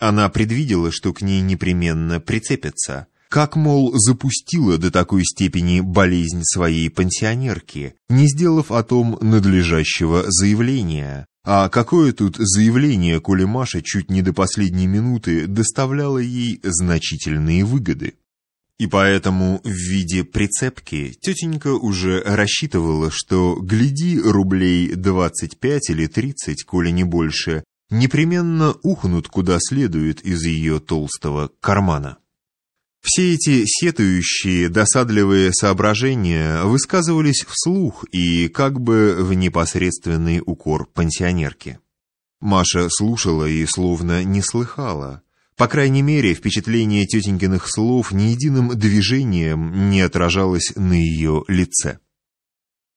Она предвидела, что к ней непременно прицепятся. Как, мол, запустила до такой степени болезнь своей пансионерки, не сделав о том надлежащего заявления. А какое тут заявление, коли Маша чуть не до последней минуты доставляла ей значительные выгоды? И поэтому в виде прицепки тетенька уже рассчитывала, что, гляди, рублей 25 или 30, коли не больше, непременно ухнут куда следует из ее толстого кармана. Все эти сетующие, досадливые соображения высказывались вслух и как бы в непосредственный укор пансионерки. Маша слушала и словно не слыхала. По крайней мере, впечатление тетенькиных слов ни единым движением не отражалось на ее лице.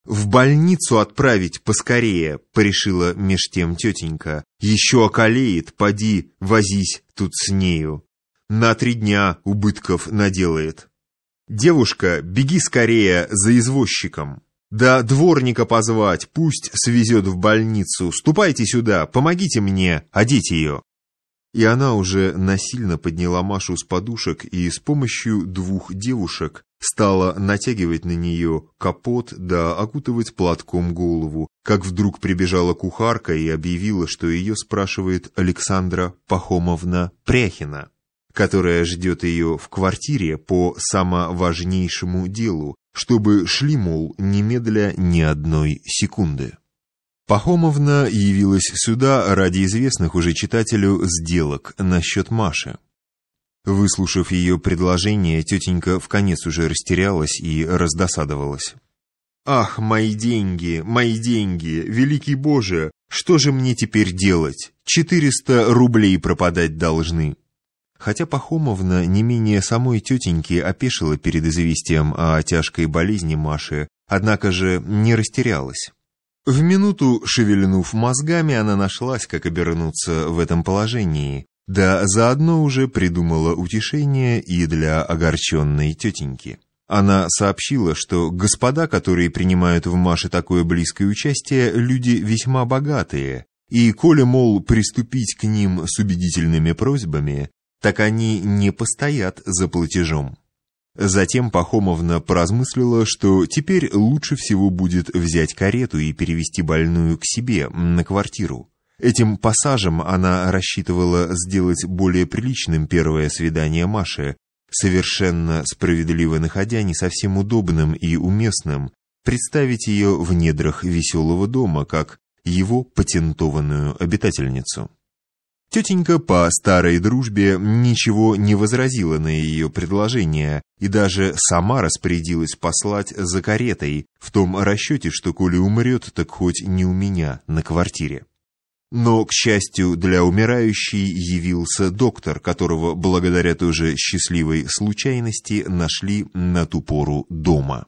«В больницу отправить поскорее», — порешила меж тем тетенька. «Еще околеет, поди, возись тут с нею. На три дня убытков наделает. Девушка, беги скорее за извозчиком. Да дворника позвать, пусть свезет в больницу. Ступайте сюда, помогите мне одеть ее». И она уже насильно подняла Машу с подушек и с помощью двух девушек стала натягивать на нее капот да окутывать платком голову, как вдруг прибежала кухарка и объявила, что ее спрашивает Александра Пахомовна Пряхина, которая ждет ее в квартире по самоважнейшему делу, чтобы шли, мол, немедля ни одной секунды. Пахомовна явилась сюда ради известных уже читателю сделок насчет Маши. Выслушав ее предложение, тетенька в конец уже растерялась и раздосадовалась. «Ах, мои деньги, мои деньги, великий Боже, что же мне теперь делать? Четыреста рублей пропадать должны». Хотя Пахомовна не менее самой тетеньки опешила перед известием о тяжкой болезни Маши, однако же не растерялась. В минуту, шевельнув мозгами, она нашлась, как обернуться в этом положении, да заодно уже придумала утешение и для огорченной тетеньки. Она сообщила, что господа, которые принимают в Маше такое близкое участие, люди весьма богатые, и коли, мол, приступить к ним с убедительными просьбами, так они не постоят за платежом. Затем Пахомовна поразмыслила, что теперь лучше всего будет взять карету и перевести больную к себе, на квартиру. Этим пассажем она рассчитывала сделать более приличным первое свидание Маши, совершенно справедливо находя не совсем удобным и уместным представить ее в недрах веселого дома, как его патентованную обитательницу. Тетенька по старой дружбе ничего не возразила на ее предложение и даже сама распорядилась послать за каретой в том расчете, что коли умрет, так хоть не у меня на квартире. Но, к счастью для умирающей, явился доктор, которого, благодаря той же счастливой случайности, нашли на ту пору дома.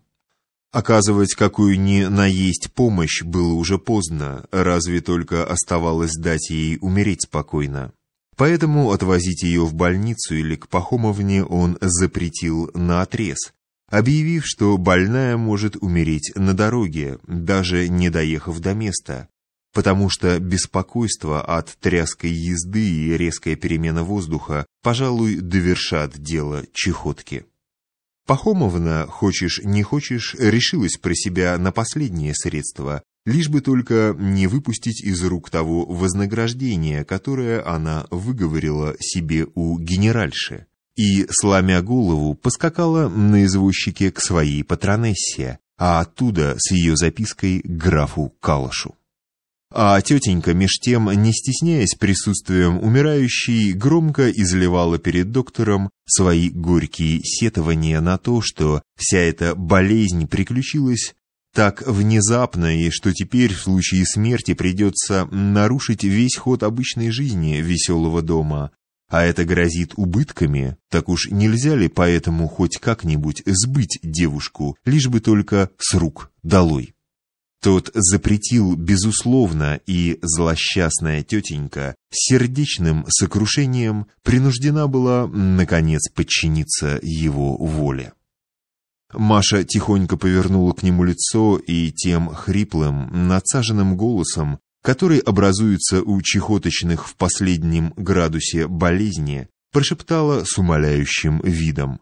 Оказывать какую ни наесть помощь было уже поздно, разве только оставалось дать ей умереть спокойно. Поэтому отвозить ее в больницу или к Пахомовне он запретил наотрез, объявив, что больная может умереть на дороге, даже не доехав до места, потому что беспокойство от тряской езды и резкая перемена воздуха, пожалуй, довершат дело чехотки. Пахомовна, хочешь не хочешь, решилась про себя на последнее средство, лишь бы только не выпустить из рук того вознаграждения, которое она выговорила себе у генеральши, и, сломя голову, поскакала на извозчике к своей патронессе, а оттуда с ее запиской к графу Калашу. А тетенька, меж тем, не стесняясь присутствием умирающей, громко изливала перед доктором свои горькие сетования на то, что вся эта болезнь приключилась так внезапно, и что теперь в случае смерти придется нарушить весь ход обычной жизни веселого дома, а это грозит убытками, так уж нельзя ли поэтому хоть как-нибудь сбыть девушку, лишь бы только с рук долой? Тот запретил безусловно, и злосчастная тетенька сердечным сокрушением принуждена была, наконец, подчиниться его воле. Маша тихонько повернула к нему лицо и тем хриплым, надсаженным голосом, который образуется у чехоточных в последнем градусе болезни, прошептала с умоляющим видом.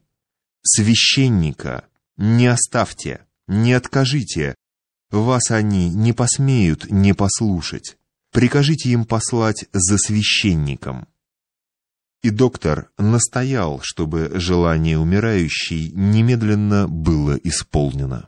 «Священника! Не оставьте! Не откажите! Вас они не посмеют не послушать! Прикажите им послать за священником!» И доктор настоял, чтобы желание умирающей немедленно было исполнено.